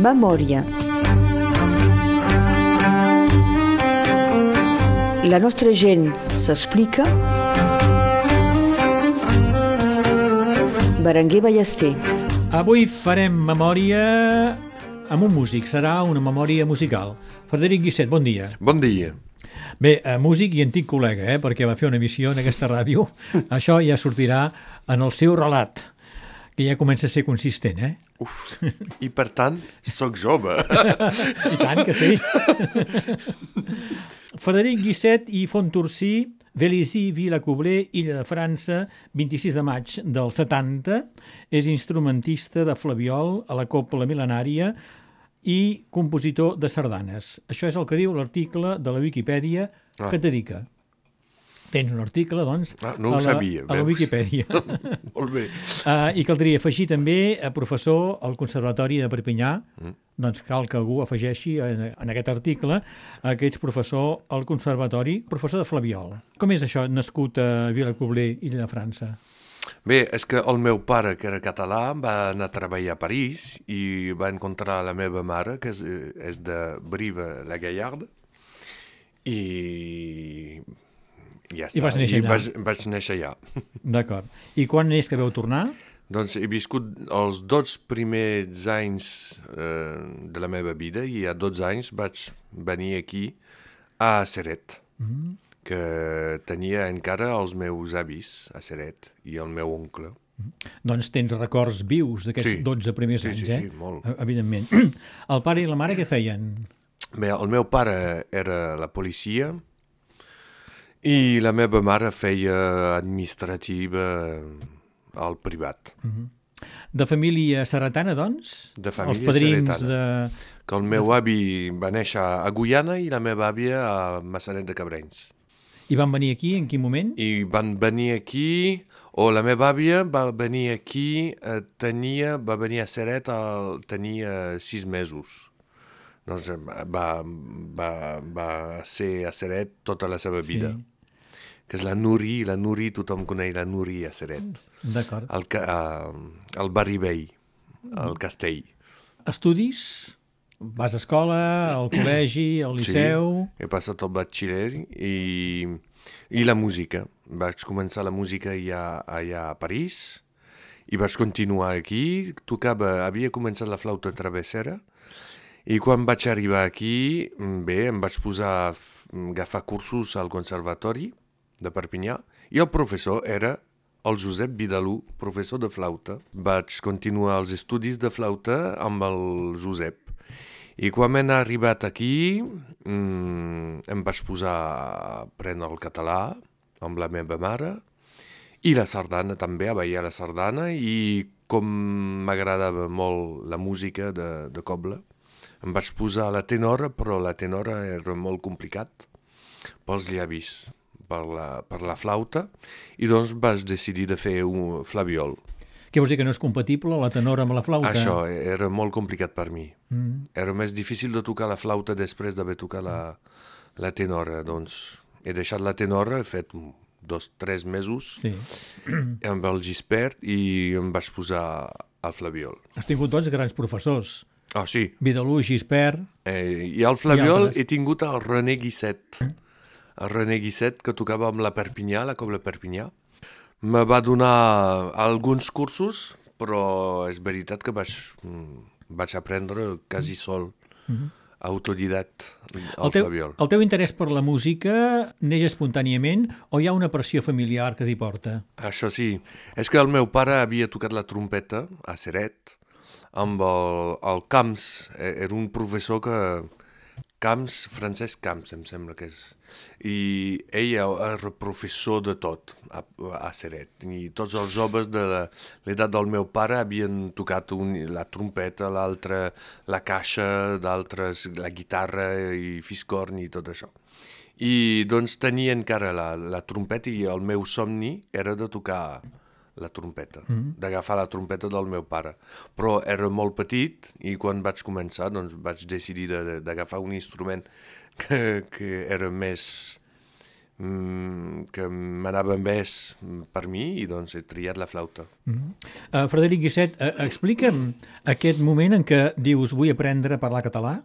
Memòria. La nostra gent s'explica. Berenguer Ballester. Avui farem memòria amb un músic. Serà una memòria musical. Frederic Guisset, bon dia. Bon dia. Bé, eh, músic i antic col·lega, eh, perquè va fer una emissió en aquesta ràdio. Això ja sortirà en el seu relat, que ja comença a ser consistent, eh? Uf. I per tant, sóc jove. I tant que sí. Frederic Guisset i Fonturcí, Vélizy, Vila-Cobler, Illa de França, 26 de maig del 70, és instrumentista de flaviol a la Copla Milenària i compositor de sardanes. Això és el que diu l'article de la Viquipèdia Ah. que et dedica. Tens un article, doncs, Ah, no ho a, la, sabia, a la? Viquipèdia. Molt bé. Uh, I caldria afegir també a professor al Conservatori de Perpinyà, mm. doncs cal que algú afegeixi en, en aquest article eh, que ets professor al Conservatori, professor de Flaviol. Com és això, nascut a Vilacobler, Illa de França? Bé, és que el meu pare, que era català, va anar a treballar a París i va encontrar la meva mare, que és, eh, és de Brive-la-Gaillarde, i ja està. vas néixer I allà. vaig, vaig néixer allà. D'acord. I quan és que veu tornar? doncs he viscut els dos primers anys eh, de la meva vida i a 12 anys vaig venir aquí a Seret, mm -hmm. que tenia encara els meus avis a Seret i el meu oncle. Doncs tens records vius d'aquests Sí. 12 primers Sí, anys, sí, eh? sí, molt. Eh, Evidentment. El pare i la mare què feien? Bé, el meu pare era la policia i la meva mare feia administrativa al privat. De família serratana, doncs? De família Els padrins serratana. de... Que el meu avi va néixer a Guyana i la meva àvia a Massanet de Cabrenys. I van venir aquí en quin moment? I van venir aquí, o la meva àvia va venir aquí, eh, tenia, va venir a Seret, el, tenia sis mesos. Doncs va, va, va ser a Seret tota la seva vida. Sí. Que és la Nuri, la Nuri, tothom coneix la Nuri a Seret. D'acord. El, eh, el barri vell, el castell. Estudis? Vas a escola, al col·legi, al liceu... Sí, he passat el batxiller i, i la música. Vaig començar la música ja allà a París i vaig continuar aquí. Tocava, havia començat la flauta travessera i quan vaig arribar aquí, mm, bé, em vaig posar a agafar cursos al conservatori de Perpinyà i el professor era el Josep Vidalú, professor de flauta. Vaig continuar els estudis de flauta amb el Josep. I quan hem arribat aquí, mmm, em vaig posar a aprendre el català amb la meva mare i la sardana també, a ballar la sardana i com m'agradava molt la música de, de coble, em vaig posar a la tenora, però la tenora era molt complicat pels llavis, per la, per la flauta, i doncs vaig decidir de fer un flaviol. Què vols dir, que no és compatible la tenora amb la flauta? Això era molt complicat per mi. Mm. Era més difícil de tocar la flauta després d'haver tocat la, la tenora. Doncs he deixat la tenora, he fet dos, tres mesos Sí. amb el Gispert i em vaig posar al flaviol. Has tingut, doncs, grans professors. Ah, sí. Vidalú, Gispert... Eh, I al flaviol altres. he tingut el René Guisset. El René Guisset, que tocava amb la Perpinyà, la Cobla Perpinyà. Me va donar alguns cursos, però és veritat que vaig, mm, vaig aprendre quasi sol, autodidact, el, El teu, flaviol. el teu interès per la música neix espontàniament o hi ha una pressió familiar que t'hi porta? Això sí, és que el meu pare havia tocat la trompeta a Seret amb el, el Camps, eh, era un professor que... Camps, Francesc Camps, em sembla que és. I ell era professor de tot a, a Seret. I tots els joves de l'edat del meu pare havien tocat un, la trompeta, l'altre la caixa, d'altres la guitarra i fiscorn i tot això. I doncs tenia encara la, la trompeta i el meu somni era de tocar la trompeta, mm -hmm. d'agafar la trompeta del meu pare. Però era molt petit i quan vaig començar doncs vaig decidir de- de- d'agafar un instrument que, que era més, mm, que m'anava més per mi i doncs he triat la flauta. Mm -hmm. uh, Frederic Guisset, uh, explica'm aquest moment en què dius vull aprendre a parlar català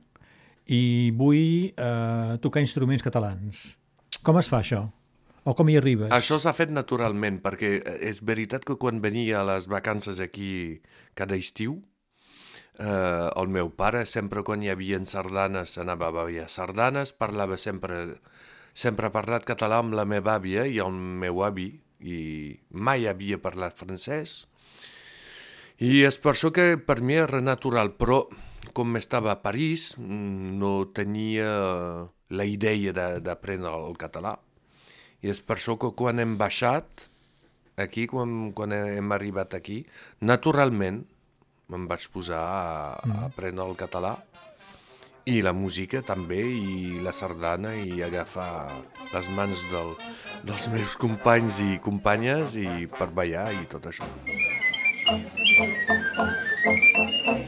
i vull uh, tocar instruments catalans. Com es fa això? O com hi arribes? Això s'ha fet naturalment, perquè és veritat que quan venia a les vacances aquí cada estiu, eh, el meu pare sempre quan hi havia sardanes anava a ballar sardanes, parlava sempre sempre ha parlat català amb la meva àvia i el meu avi i mai havia parlat francès i és per això que per mi era natural, però com estava a París no tenia la idea d'aprendre el català i és per això que quan hem baixat aquí, quan, quan hem arribat aquí, naturalment me'n vaig posar a, a mm. aprendre el català i la música també, i la sardana, i agafar les mans del, dels meus companys i companyes i per ballar i tot això. Les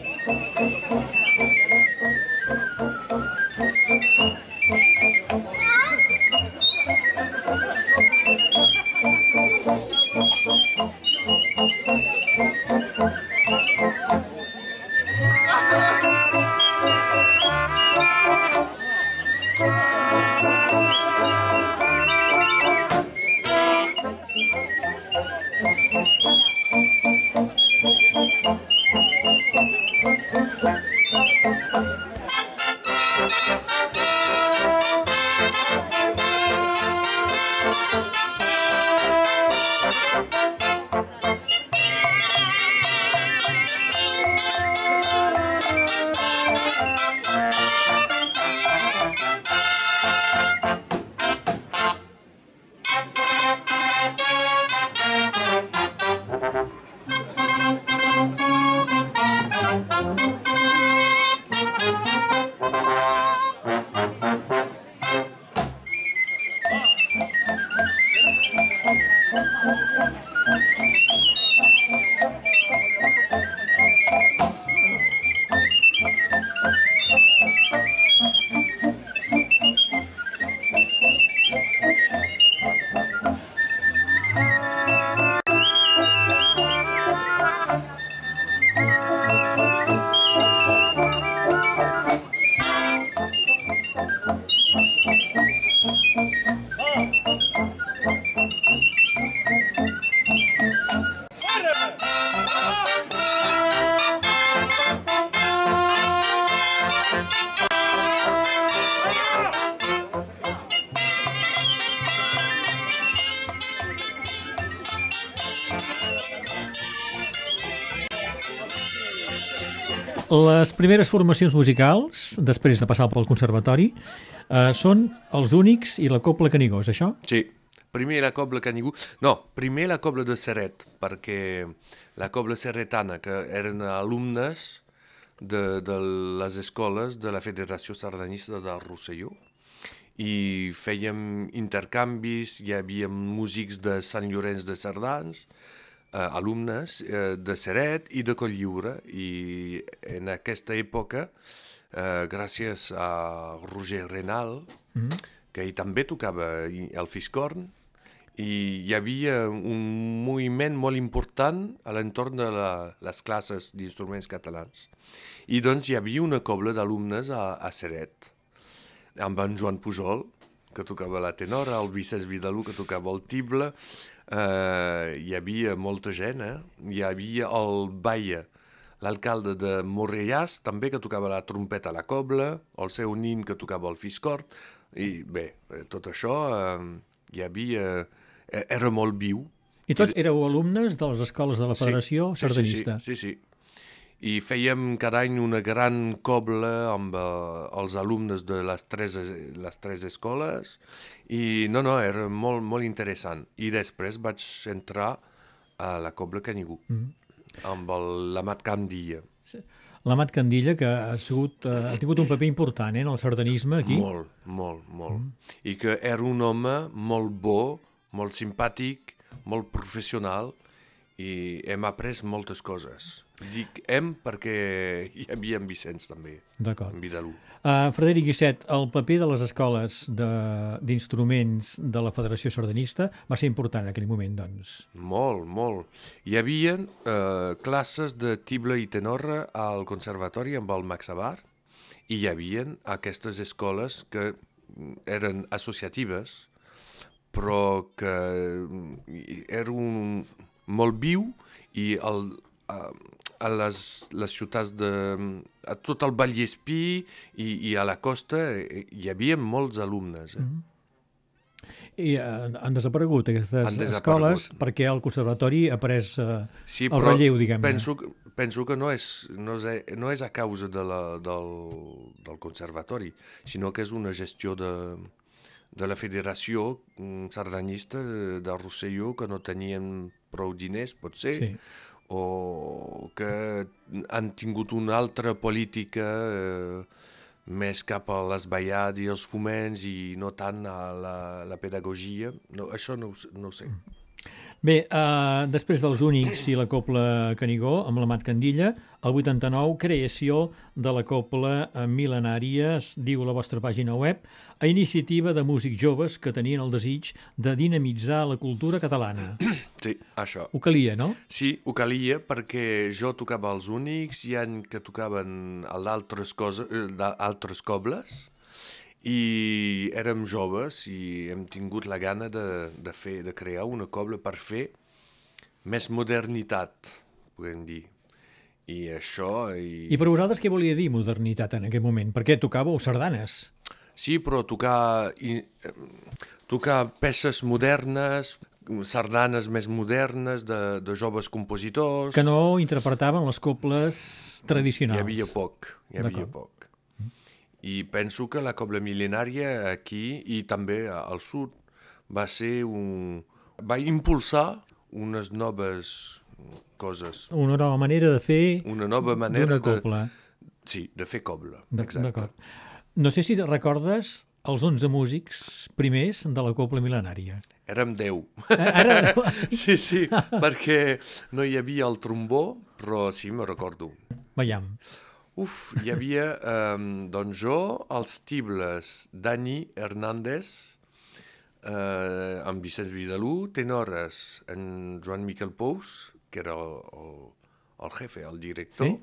primeres formacions musicals, després de passar pel conservatori, eh, són els únics i la Cobla Canigó, és això? Sí, primer la Cobla Canigó... No, primer la Cobla de Serret, perquè la Cobla Serretana, que eren alumnes de, de les escoles de la Federació Sardanista del Rosselló, i fèiem intercanvis, hi havia músics de Sant Llorenç de Cerdans, eh, alumnes eh, de Seret i de Colliure i en aquesta època, eh, gràcies a Roger Renal, mm -hmm. que ell també tocava el fiscorn, i hi havia un moviment molt important a l'entorn de la, les classes d'instruments catalans. I doncs hi havia una cobla d'alumnes a, a Seret, amb en Joan Pujol, que tocava la tenora, el Vicenç Vidalú, que tocava el tible, eh, hi havia molta gent, eh? hi havia el Baia, l'alcalde de Morellàs, també, que tocava la trompeta a la cobla, el seu nin, que tocava el fiscort, i bé, eh, tot això eh, hi havia... Eh, era molt viu. I tots éreu alumnes de les escoles de la Federació sí, Sardanista? Sí, sí, sí, sí i fèiem cada any una gran cobla amb uh, els alumnes de les tres, les tres escoles i no, no, era molt, molt interessant. I després vaig entrar a la cobla Canigú mm -hmm. Amb l'Amat Candilla. Sí. L'Amat Candilla, que ha, sigut, uh, ha tingut un paper important eh, en el sardanisme aquí. Molt, molt, molt. Mm. I que era un home molt bo, molt simpàtic, molt professional, i hem après moltes coses. Dic hem perquè hi havia en Vicenç també, D'acord. en Vidalú. Uh, Frederic Guisset, el paper de les escoles de- d'instruments de, de la Federació Sardanista va ser important en aquell moment, doncs. Molt, molt. Hi havia eh, classes de tible i tenorra al conservatori amb el Max Abar i hi havia aquestes escoles que mm, eren associatives però que mm, era un, molt viu i el, a, a les, les ciutats de... a tot el Vallespí i, i a la costa eh, hi havia molts alumnes. Eh? Mm -hmm. I uh, han desaparegut aquestes Han desaparegut. escoles perquè el conservatori ha pres uh, Sí, el relleu, diguem-ne. penso, que- penso que no és, no és, no és a causa de la, del, del conservatori, sinó que és una gestió de, de la federació mm, sardanista de de Rosselló que no tenien prou diners, pot ser, Sí. O que han tingut una altra política eh, més cap a les ballades i els foments i no tant a la, la pedagogia. No, això no, no ho sé. Bé, uh, després dels Únics i la Copla Canigó, amb la Mat Candilla, el 89, creació de la Copla Mil·lenària, es diu la vostra pàgina web, a iniciativa de músics joves que tenien el desig de dinamitzar la cultura catalana. Sí, això. Ho calia, no? Sí, ho calia perquè jo tocava els únics, hi ha que tocaven d'altres coses, eh, d'altres cobles, i érem joves i hem tingut la gana de, de, fer, de crear una cobla per fer més modernitat, podem dir. I això... I... I per vosaltres què volia dir modernitat en aquell moment? Perquè tocàveu sardanes. Sí, però tocar, i, eh, tocar peces modernes, sardanes més modernes, de, de joves compositors... que no interpretaven les coples tradicionals. Hi havia poc, hi havia poc. I penso que la cobla mil·lenària aquí i també al sud va ser un... va impulsar unes noves coses, Una nova manera de fer una nova manera de... Sí, de fer cobla, exacte. D'acord. No sé si recordes els 11 músics primers de la copla mil·lenària. Érem deu. Ara, sí, sí, perquè no hi havia el trombó, però sí, me recordo. veiem. Uf, hi havia, um, doncs jo, els tibles Dani Hernández, eh, amb Vicenç Vidalú, tenores en Joan Miquel Pous, que era el, el, el jefe, el director, Sí.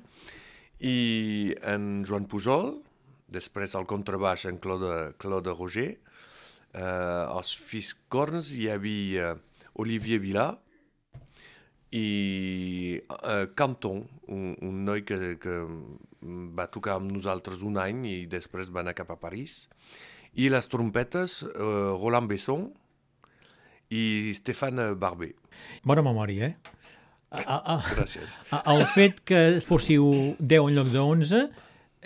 i en Joan Pujol, després al contrabaix en Claude, Claude Roger, eh, als fiscorns hi havia Olivier Vilà, i uh, Canton, un, un noi que, que va tocar amb nosaltres un any i després va anar cap a París. I les trompetes, uh, Roland Besson i Stéphane Barbé. Bona memòria, eh? A, a, Gràcies. a, el fet que fóssiu 10 en lloc de 11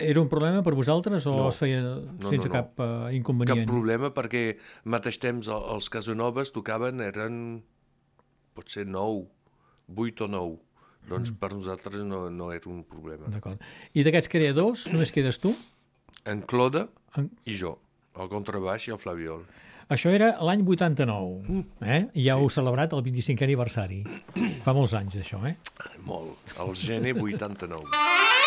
era un problema per vosaltres o No. es feia sense no, no. cap uh, Cap inconvenient? problema perquè al mateix temps el- els Casanovas tocaven, eren potser 9, 8 o 9. Doncs per nosaltres no, no era un problema. D'acord. I d'aquests creadors, només quedes tu? En Claude En- i jo, el contrabaix i el flaviol. Això era l'any 89, eh? I ja sí. heu celebrat el 25è aniversari. Fa molts anys, això, eh? Molt. El gener 89.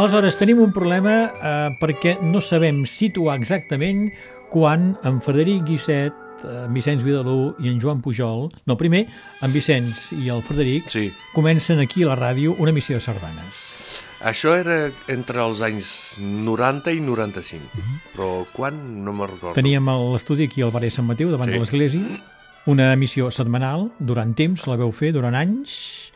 Aleshores, tenim un problema eh, perquè no sabem situar exactament quan en Frederic Guisset, en Vicenç Vidalú i en Joan Pujol, no, primer, en Vicenç i el Frederic, Sí. comencen aquí a la ràdio una emissió de sardanes. Això era entre els anys 90 i 95, però quan no me'n recordo. Teníem l'estudi aquí al barri Sant Mateu, davant Sí. de l'església, una emissió setmanal, durant temps, la veu fer, durant anys,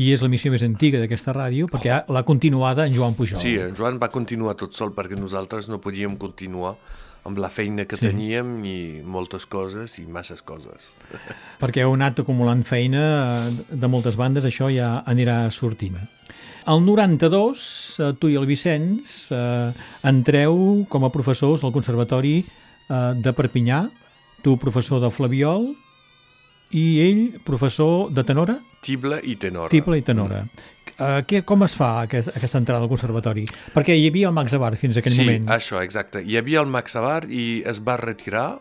i és l'emissió més antiga d'aquesta ràdio, perquè ha- l'ha continuada en Joan Pujol. Sí, en Joan va continuar tot sol perquè nosaltres no podíem continuar amb la feina que sí. teníem i moltes coses i masses coses. perquè heu anat acumulant feina eh, de moltes bandes, això ja anirà sortint. El 92, eh, tu i el Vicenç eh, entreu com a professors al Conservatori eh, de Perpinyà, tu professor de Flaviol i ell professor de tenora, Tible i tenora. tible i tenora. Eh, què, com es fa aquest, aquesta entrada al Conservatori? Perquè hi havia el Max Abar fins a aquell sí, moment. això, exacte. Hi havia el Max Abar i es va retirar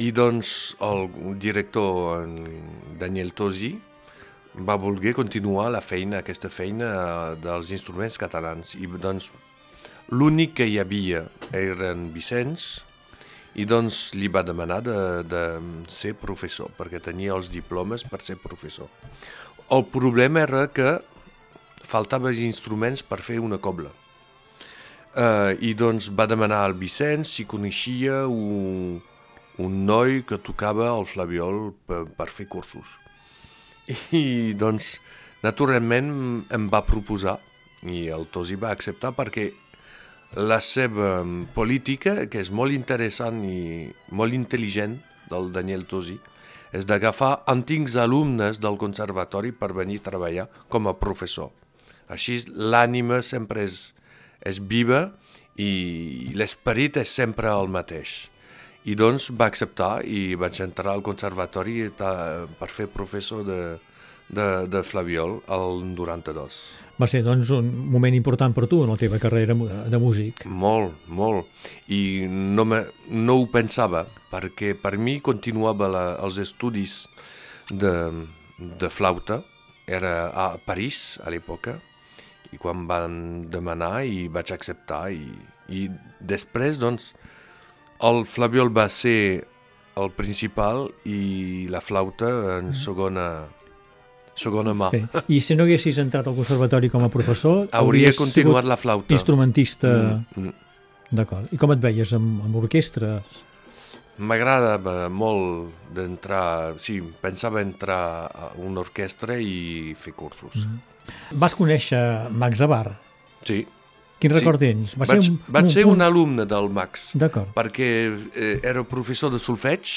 i doncs el director, en Daniel Tosi, va voler continuar la feina, aquesta feina eh, dels instruments catalans. I doncs l'únic que hi havia era en Vicenç i doncs li va demanar de, de ser professor, perquè tenia els diplomes per ser professor. El problema era que faltaven instruments per fer una cobla. Uh, I doncs va demanar al Vicenç si coneixia un, un noi que tocava el flaviol per, per fer cursos. I doncs, naturalment, em va proposar i el Tosi va acceptar perquè la seva política, que és molt interessant i molt intel·ligent del Daniel Tosi, és d'agafar antics alumnes del conservatori per venir a treballar com a professor. Així l'ànima sempre és, és viva i l'esperit és sempre el mateix. I doncs va acceptar i vaig entrar al conservatori ta- per fer professor de, de, de flaviol al 92. Va ser doncs, un moment important per tu en la teva carrera de músic. Molt, molt. I no, me, no ho pensava, perquè per mi continuava la, els estudis de, de flauta, era a París a l'època, i quan van demanar i vaig acceptar, i, i després, doncs, el flaviol va ser el principal i la flauta en segona, segona mà. Sí. I si no haguessis entrat al conservatori com a professor... Hauria continuat la flauta. Instrumentista... Mm, mm. D'acord. I com et veies amb, amb orquestres? M'agrada eh, molt d'entrar, sí, pensava entrar a una orquestra i fer cursos. Mm. Vas conèixer Max Abar. Sí. Quin Sí. record tens? Va vaig ser un, vaig un, ser un... un alumne del Max, D'acord. perquè eh, era professor de solfeig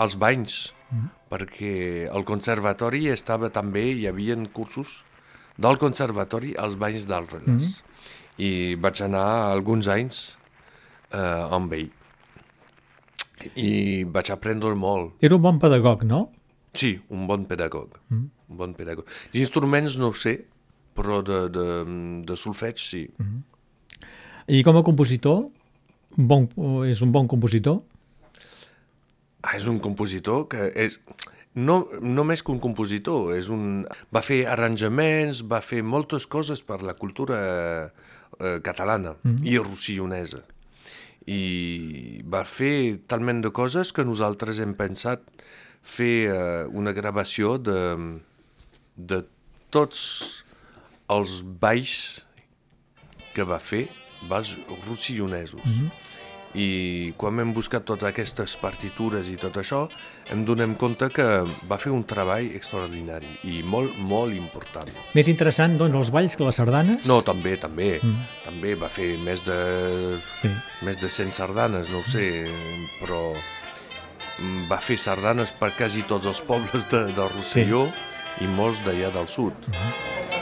als banys, Mm. perquè al conservatori estava també, hi havia cursos del conservatori als banys d'Alres. Mm. I vaig anar alguns anys eh, amb ell. I vaig aprendre molt. Era un bon pedagog, no? Sí, un bon pedagog. Mm. Un bon pedagog. Els instruments no sé, però de, de, de solfeig sí. Mm. I com a compositor, bon, és un bon compositor? Ah, és un compositor que és... No, no més que un compositor, és un... va fer arranjaments, va fer moltes coses per la cultura eh, catalana mm. i rossillonesa. I va fer talment de coses que nosaltres hem pensat fer eh, una gravació de, de tots els balls que va fer, balls rossillonesos. Mm -hmm. I quan hem buscat totes aquestes partitures i tot això, em donem compte que va fer un treball extraordinari i molt, molt important. Més interessant, doncs, els balls que les sardanes? No, també, també. Mm. També va fer més de, Sí. més de 100 sardanes, no ho sé, però mm, va fer sardanes per quasi tots els pobles de, de Rosselló sí. i molts d'allà del sud. Mm.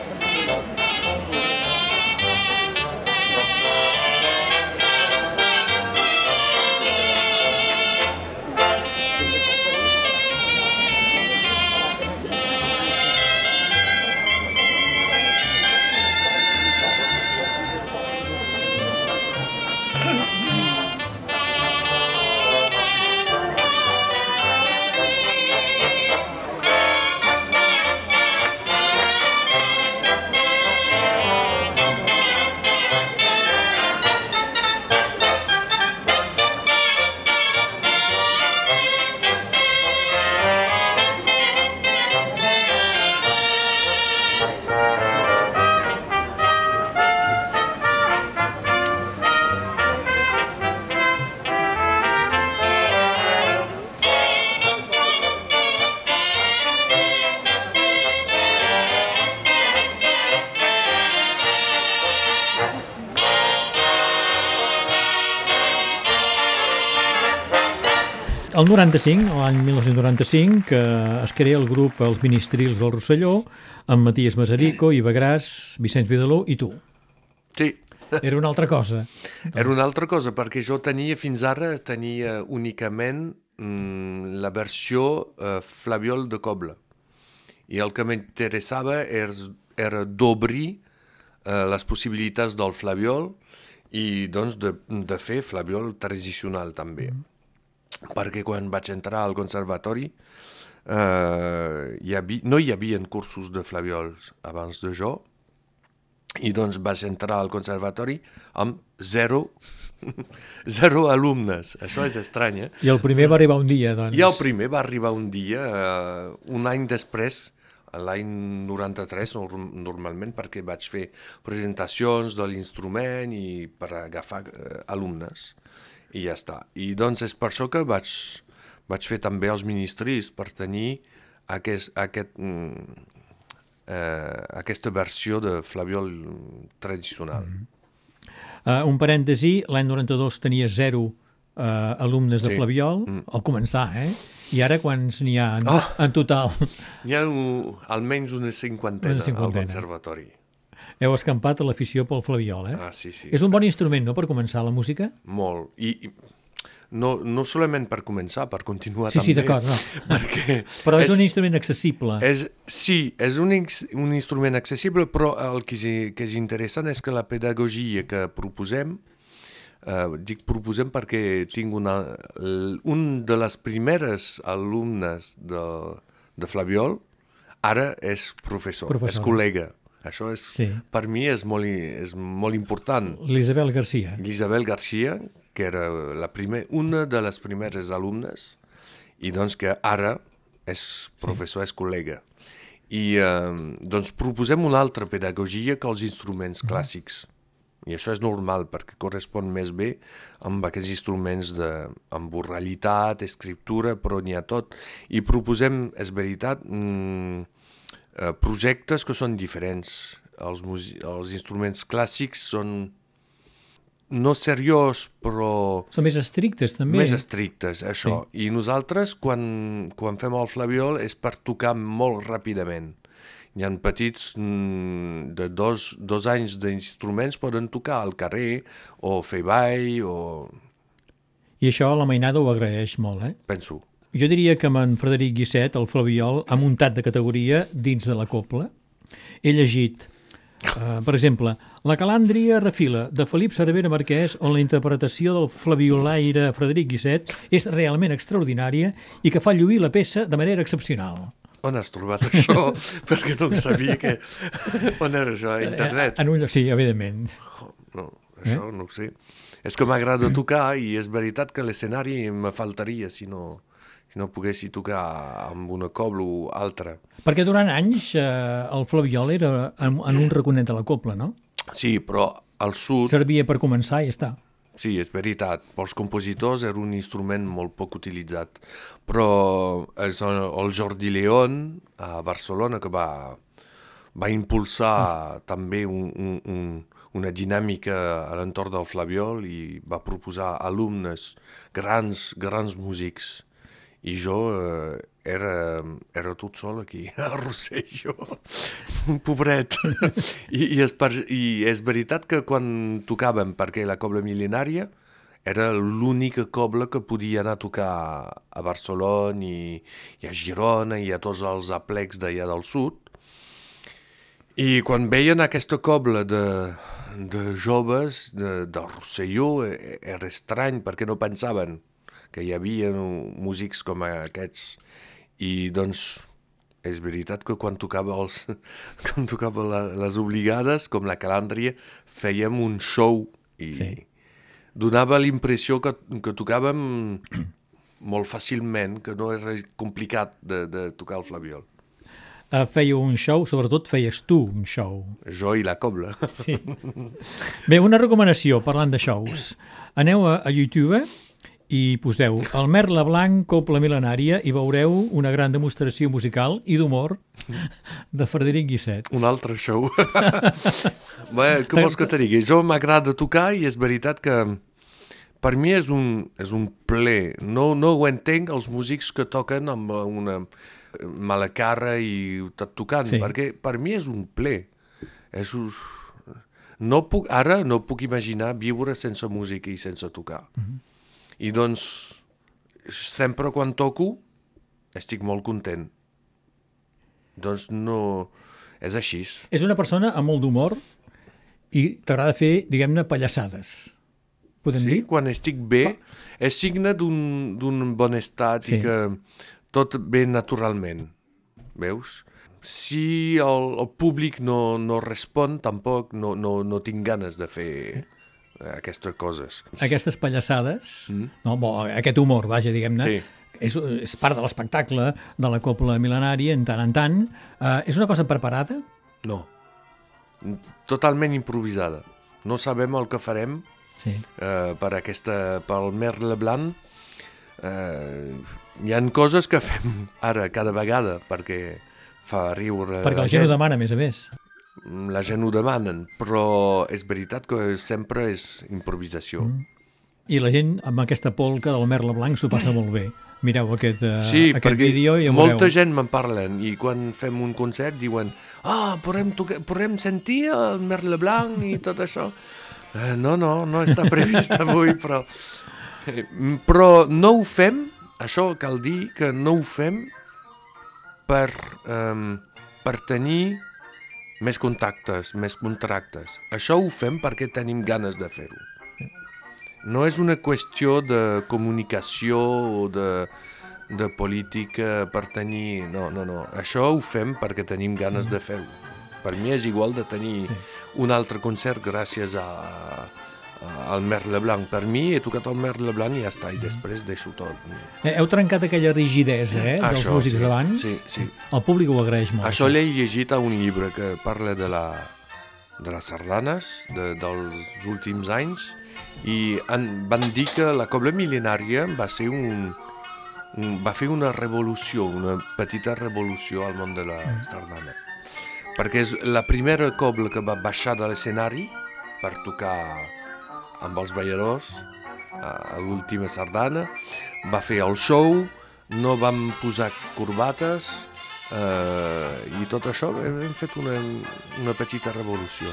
El 95, l'any 1995, que es crea el grup Els Ministrils del Rosselló, amb Matías Masarico, Iva Gras, Vicenç Vidaló i tu. Sí, Era una altra cosa. era una altra cosa, perquè jo tenia, fins ara, tenia únicament mm, la versió eh, flabiol de coble. I el que m'interessava era, era d'obrir eh, les possibilitats del flabiol i doncs de, de fer flabiol tradicional també. Perquè quan vaig entrar al conservatori eh, hi havia, no hi havia cursos de flaviols abans de jo i doncs vaig entrar al conservatori amb zero, zero alumnes. Això és estrany, eh? I el primer va arribar un dia, doncs. I el primer va arribar un dia, eh, un any després, l'any 93 nor- normalment, perquè vaig fer presentacions de l'instrument i per agafar eh, alumnes. I ja està. I doncs és per això que vaig, vaig fer també els ministris per tenir aquest, aquest, mm, eh, aquesta versió de flaviol tradicional. Mm -hmm. Uh, un parèntesi, l'any 92 tenia zero uh, alumnes de Sí. Flaviol, Mm. al començar, eh? I ara quants n'hi ha en, Oh! en total? Hi ha un, almenys una cinquantena, Una cinquantena. al conservatori. Heu escampat l'afició pel Flaviol, eh? Ah, sí, sí. És un bon instrument, no?, per començar la música? Molt. I, i no, no solament per començar, per continuar Sí, sí, també. d'acord, no. Perquè Però és, un instrument accessible. és, sí, és un, un instrument accessible, però el que és, que és interessant és que la pedagogia que proposem, eh, dic proposem perquè tinc una, un de les primeres alumnes de, de Flaviol, ara és professor, Professor. és col·lega. Això és, Sí. per mi és molt, és molt important. L'Isabel Garcia. Isabel Garcia, que era la primer, una de les primeres alumnes, i doncs que ara és professor, és col·lega. I eh, doncs proposem una altra pedagogia que els instruments clàssics. I això és normal, perquè correspon més bé amb aquests instruments de, amb oralitat, escriptura, però n'hi ha tot. I proposem, és veritat, mm, eh, projectes que són diferents. Els, els instruments clàssics són no seriós, però Són més estrictes, també. més estrictes, això. Sí. I nosaltres, quan, quan fem el flaviol, és per tocar molt ràpidament. Hi ha petits mm, de dos, dos anys d'instruments poden tocar al carrer o fer ball o... I això la mainada ho agraeix molt, eh? penso. Jo diria que amb en Frederic Guisset, el Flaviol, ha muntat de categoria dins de la copla. He llegit, uh, per exemple, La calàndria refila, de Felip Cervera Marquès, on la interpretació del flaviolaire Frederic Guisset és realment extraordinària i que fa lluir la peça de manera excepcional. On has trobat això? Perquè no sabia que... On era això? A internet? En un sí, evidentment. No, això no ho sé. És que m'agrada tocar i és veritat que l'escenari me faltaria si no, si no poguessi tocar amb una cobla o altra. Perquè durant anys eh, el Flaviol era en, en un raconet de la copla, no? Sí, però al sud, Servia per començar i ja està. sí, és veritat, pels compositors era un instrument molt poc utilitzat, però és el, Jordi León a Barcelona que va, va impulsar també un, un, un, una dinàmica a l'entorn del flaviol i va proposar alumnes, grans, grans músics. I jo eh, era, era tot sol aquí, a Rosselló, un pobret. I, i, és per, I és veritat que quan tocàvem, perquè la cobla mil·lenària era l'única cobla que podia anar a tocar a Barcelona i, i a Girona i a tots els aplecs d'allà del sud, i quan veien aquesta cobla de, de joves de, de Rosselló eh, era estrany perquè no pensaven que hi havia músics com aquests i doncs és veritat que quan tocava, els, quan tocava la, les obligades, com la calàndria, fèiem un show i Sí. donava l'impressió que, que tocàvem molt fàcilment, que no era complicat de, de tocar el flaviol. Eh, feia un show, sobretot feies tu un show. Jo i la cobla. Sí. Bé, una recomanació, parlant de shows. Aneu a, a YouTube i poseu el Merle Blanc Copla Milenària i veureu una gran demostració musical i d'humor de Frederic Guisset. Un altre show. Bé, què vols que te digui? Jo m'agrada tocar i és veritat que per mi és un, és un ple. No, no ho entenc els músics que toquen amb una mala cara i tot tocant, Sí. perquè per mi és un ple. És un... no puc, ara no puc imaginar viure sense música i sense tocar. I doncs, sempre quan toco, estic molt content. Doncs no... És així. És una persona amb molt d'humor i t'agrada fer, diguem-ne, pallassades. Podem Sí, dir? quan estic bé, és signe d'un d'un bon estat Sí. i que tot ve naturalment. Veus? Si el, el públic no, no respon, tampoc no, no, no tinc ganes de fer eh, aquestes coses. Aquestes pallassades, no, bo, aquest humor, vaja, diguem-ne, Sí. és, és part de l'espectacle de la Copla Milenària, en tant en tant. Uh, és una cosa preparada? No. Totalment improvisada. No sabem el que farem Sí. eh, per aquesta, pel Merle Blanc. Eh, hi han coses que fem ara cada vegada perquè fa riure Perquè la gent ho demana, a més a més. La gent ho demanen, però és veritat que sempre és improvisació. Mm. I la gent amb aquesta polca del Merle Blanc s'ho passa molt bé. Mireu aquest, uh, Sí, aquest vídeo i ho molta veureu. gent me'n parlen i quan fem un concert diuen ah, podem, tocar, podem sentir el Merle Blanc i tot això. Eh, no, no, no està previst avui, però... eh, Però no ho fem, això cal dir que no ho fem per, um, per tenir més contactes, més contractes. Això ho fem perquè tenim ganes de fer-ho. No és una qüestió de comunicació o de, de política per tenir... No, no, no. Això ho fem perquè tenim ganes de fer-ho. Per mi és igual de tenir sí. un altre concert gràcies a, a, al Merle Blanc. Per mi he tocat el Merle Blanc i ja està, i després deixo tot. Eh, heu trencat aquella rigidesa eh, dels Això, músics sí, d'abans. sí, sí. El públic ho agraeix molt. Això l'he llegit a un llibre que parla de, la, de les sardanes de, dels últims anys i han, van dir que la cobla mil·lenària va ser un, un, va fer una revolució, una petita revolució al món de la sardana. Perquè és la primera cobla que va baixar de l'escenari per tocar amb els balladors a l'última sardana, va fer el show, no vam posar corbates eh, i tot això hem, hem fet una, una petita revolució.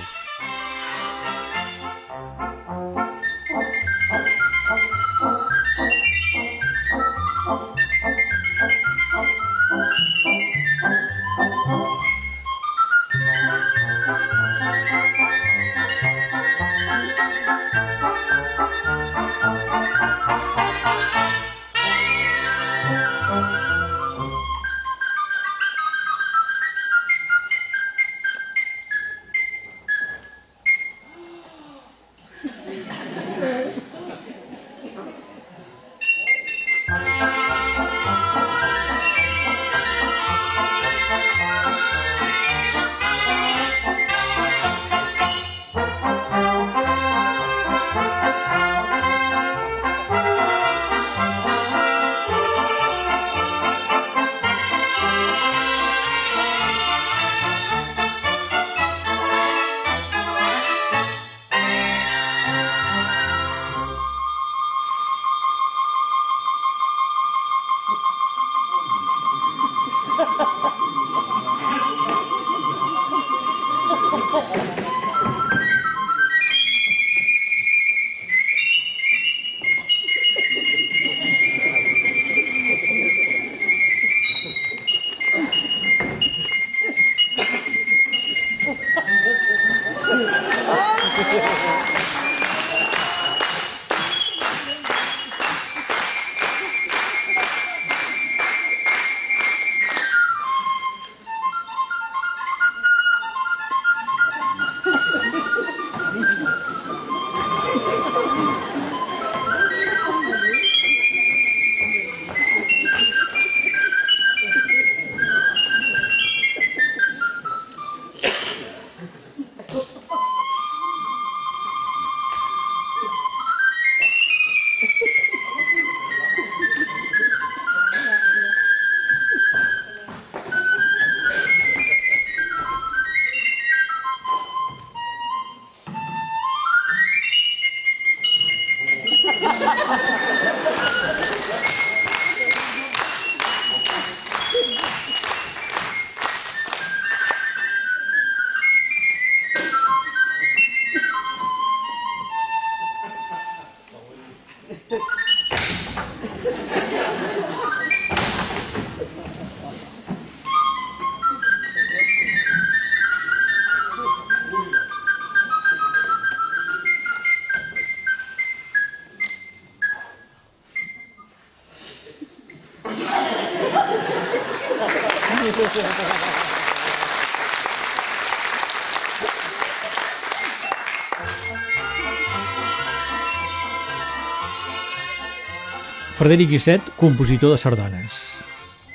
Frederic Guisset, compositor de sardanes.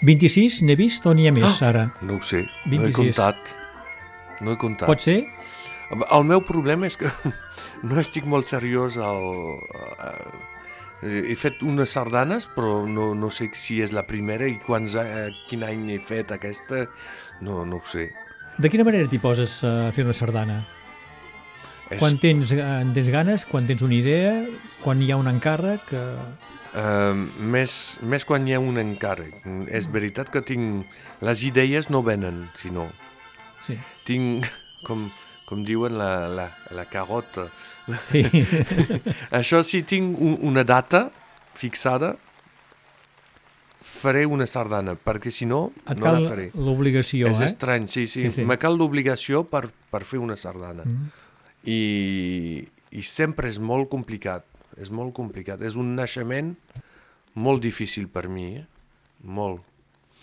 26 n'he vist o n'hi ha més, Ah! ara? No ho sé, no he 26. comptat. No he comptat. Pot ser? El meu problema és que no estic molt seriós al... a- He fet unes sardanes, però no, no sé si és la primera i quants, a- quin any he fet aquesta, no, no ho sé. De quina manera t'hi poses a fer una sardana? És, Quan tens, eh, en tens ganes, quan tens una idea, quan hi ha un encàrrec... Eh... eh, més, més quan hi ha un encàrrec. És veritat que tinc... Les idees no venen, sinó... Sí. Tinc, com, com diuen, la, la, la carota. sí. Això si tinc un, una data fixada, faré una sardana, perquè si no, Et no la faré. l'obligació, és eh? estrany, sí, sí. Sí, sí. Me cal l'obligació per, per fer una sardana. Mm. I, I sempre és molt complicat. És molt complicat. És un naixement molt difícil per mi, eh? Molt.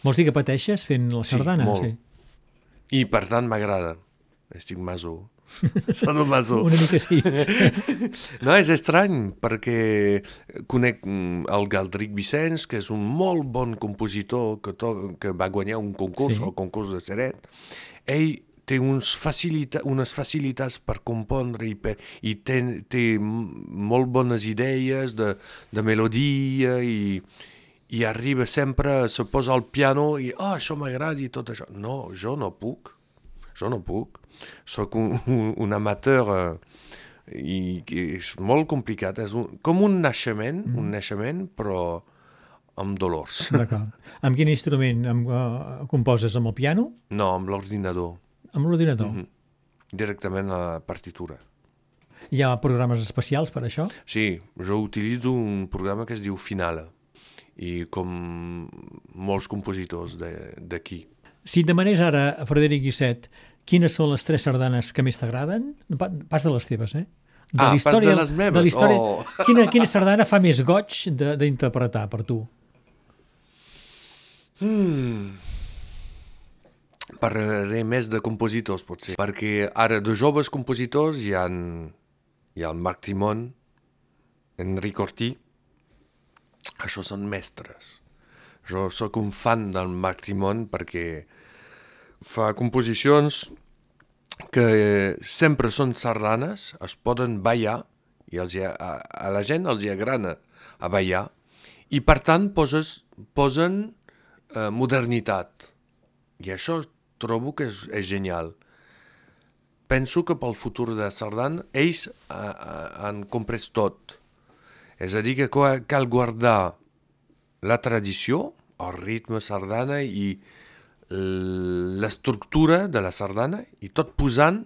Vols dir que pateixes fent la Sí, sardana? molt. I per tant m'agrada. Estic maso. Sono maso. Una mica sí. No, és estrany, perquè conec mm, el Galdric Vicenç, que és un molt bon compositor que, to que va guanyar un concurs, Sí. sí. el concurs de Seret. Ell té uns facilita unes facilitats per compondre i, per, i té, té molt bones idees de, de melodia i, i arriba sempre, se posa al piano i oh, això m'agrada i tot això. No, jo no puc, jo no puc. Soc un, un, un amateur eh, i que és molt complicat, és un, com un naixement, mm. un naixement, però amb dolors. D'acord. Amb quin instrument amb, uh, composes? Amb el piano? No, amb l'ordinador, Amb l'ordinador? Mhm. directament a la partitura. Hi ha programes especials per això? Sí, jo utilitzo un programa que es diu Finale, i com molts compositors d'aquí. Si et demanés ara, Frederic Guisset, quines són les tres sardanes que més t'agraden? Pa- Pas de les teves, eh? De Ah, pas de les meves? De història, Oh. quina, quina sardana fa més goig d'interpretar per tu? Hmm. Parlaré més de compositors, potser, perquè ara de joves compositors hi ha, hi ha el Marc Timon, Enric Ortí, això són mestres. Jo sóc un fan del Marc Timon perquè fa composicions que sempre són sardanes, es poden ballar, i els, a, a la gent els hi agrada a ballar, i per tant poses, posen eh, modernitat. I això trobo que és, és genial. Penso que pel futur de Sardan ells eh, eh, han comprès tot. És a dir, que cal guardar la tradició, el ritme sardana i l'estructura de la sardana i tot posant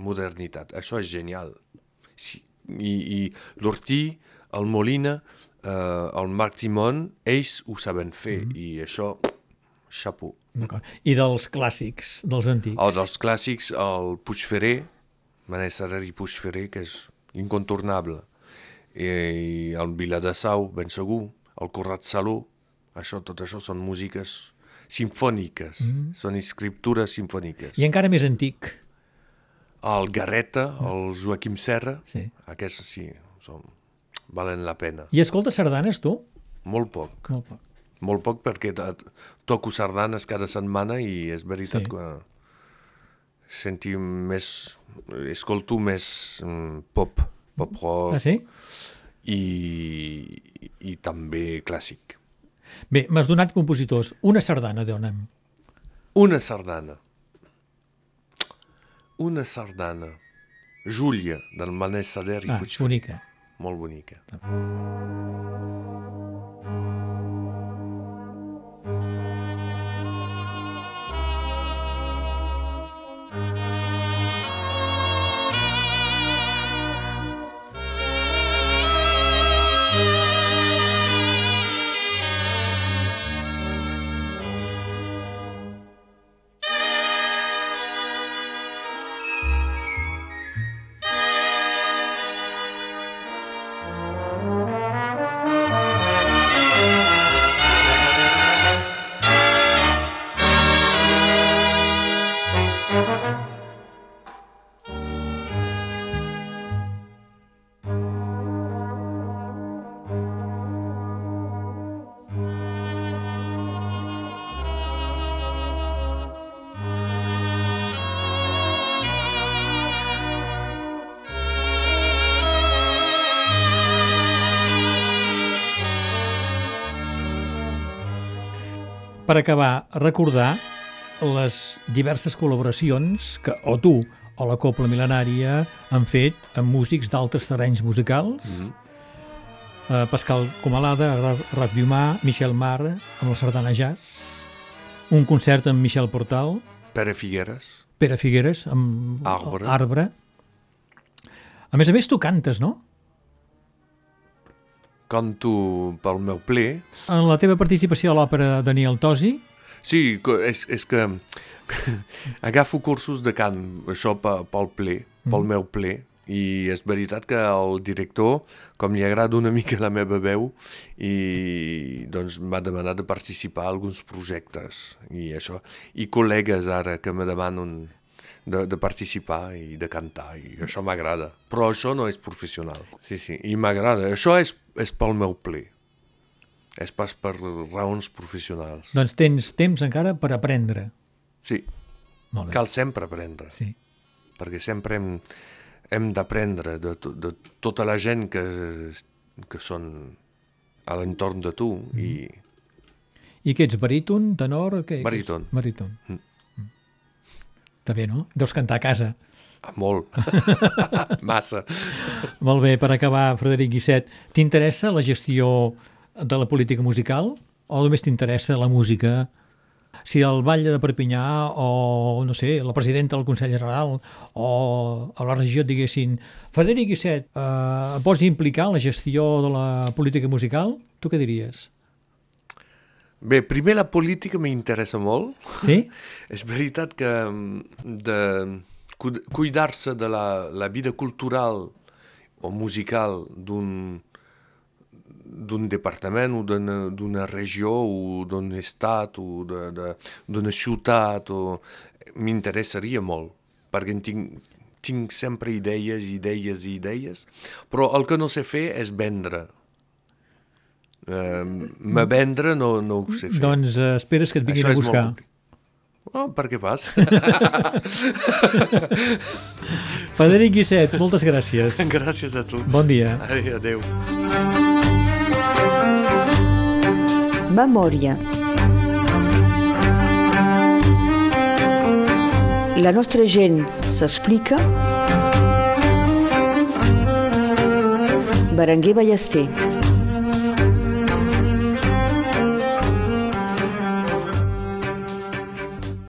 modernitat. Això és genial. Sí. I, i l'Ortí, el Molina, eh, el Marc Timon, ells ho saben fer mm -hmm. i això, xapó. I dels clàssics, dels antics? O dels clàssics, el Puigferrer, Manel Serrer i Puigferrer, que és incontornable. I, i el Viladasau, ben segur, el Corrat Saló, això, tot això són músiques sinfòniques, mm. són escriptures sinfòniques. I encara més antic. El Garreta, el Joaquim Serra, Sí. aquests sí, són, valen la pena. I escoltes sardanes, tu? Molt poc, Molt poc. Molt poc perquè toco sardanes cada setmana i és veritat Sí. que sentim més, escolto més mm, pop, pop rock Ah, sí? i, i també clàssic. Bé, m'has donat compositors. Una sardana, dona'm. Una sardana. Una sardana. Júlia, del Manel Sader i Ah, Puigferrer. bonica. Molt bonica. Thank per acabar, recordar les diverses col·laboracions que o tu o la Copla Milenària han fet amb músics d'altres terrenys musicals. Mm -hmm. uh, Pascal Comalada, Rac Diumà, Michel Mar, amb la Sardana Jazz, un concert amb Michel Portal, Pere Figueres, Pere Figueres, amb Arbre. Arbre. A més a més, tu cantes, no? Canto pel meu ple. En la teva participació a l'òpera Daniel Tosi, Sí, és, és que agafo cursos de cant, això pe- pel ple, pel meu ple, i és veritat que el director, com li agrada una mica la meva veu, i doncs m'ha demanat de participar a alguns projectes, i això, i col·legues ara que me demanen de, de participar i de cantar, i això m'agrada. Però això no és professional. Sí, sí, i m'agrada. Això és, és pel meu ple. És pas per raons professionals. doncs tens temps encara per aprendre. Sí, Molt bé. cal sempre aprendre, Sí. perquè sempre hem, hem d'aprendre de, to- de tota la gent que, que són a l'entorn de tu i I què ets, baríton, tenor? Què? Baríton. Baríton. Mm. Està bé, no? Deus cantar a casa. Molt, massa. Molt bé, per acabar, Frederic Guisset, t'interessa la gestió de la política musical o només t'interessa la música? Si el Batlle de Perpinyà o, no sé, la presidenta del Consell General o a la regió et diguessin Frederic Guisset, eh, pots implicar la gestió de la política musical? Tu què diries? Bé, primer la política m'interessa molt. Sí? És veritat que mm, de cuidar-se de la, la vida cultural o musical d'un d'un departament o d'una regió o d'un estat o d'una ciutat o... m'interessaria molt perquè en tinc, tinc sempre idees, idees i idees però el que no sé fer és vendre. Eh, me vendre no, no ho sé fer. Doncs eh, esperes que et vinguin això a buscar. molt... Oh, per què pas? Frederic Guisset, moltes gràcies. Gràcies a tu. Bon dia. Ai, adéu. Memòria. La nostra gent s'explica. Berenguer Ballester.